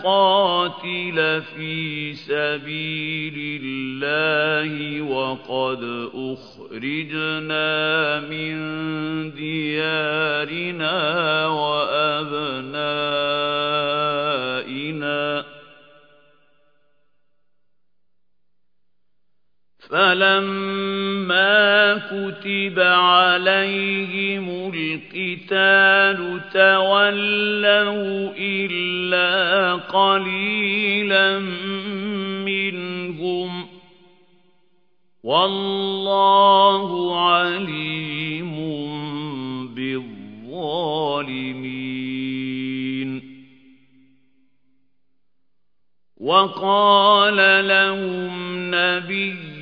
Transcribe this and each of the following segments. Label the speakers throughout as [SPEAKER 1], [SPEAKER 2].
[SPEAKER 1] أَلَّا نُقَاتِلَ فِي سَبِيلِ اللَّهِ وَقَدْ أُخْرِجْنَا مِنْ دِيَارِنَا وَأَبْنَائِنَا. فَلَمَّا كُتِبَ عَلَيْهِمُ الْقِتَالُ تَوَلَّوْا إِلَّا قَلِيلًا مِنْهُمْ ۗ وَاللَّهُ عَلِيمٌ بِالظَّالِمِينَ وَقَالَ لَهُمْ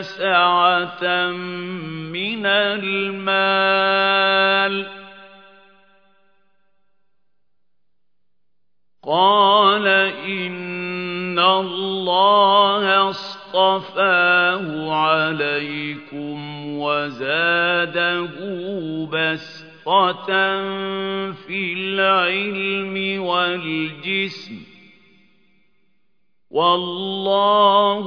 [SPEAKER 1] سَعَةً مِنَ الْمَالِ ۚ. قَالَ إِنَّ اللَّهَ اصْطَفَاهُ عَلَيْكُمْ وَزَادَهُ بَسْطَةً فِي الْعِلْمِ وَالْجِسْمِ ۖ. وَاللَّهُ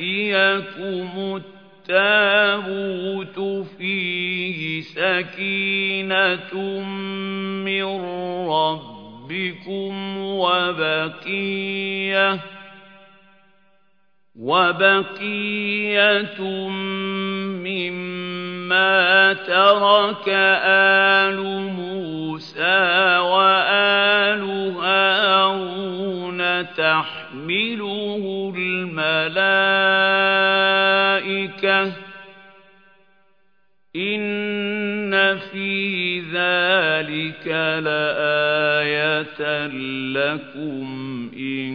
[SPEAKER 1] يَأْتِيَكُمُ التَّابُوتُ فِيهِ سَكِينَةٌ مِّن رَّبِّكُمْ وَبَقِيَّةٌ مِّمَّا تَرَكَ آلُ مُوسَىٰ تَحْمِلُهُ الْمَلَائِكَةُ ۚ إِنَّ فِي ذَٰلِكَ لَآيَةً لَّكُمْ إِن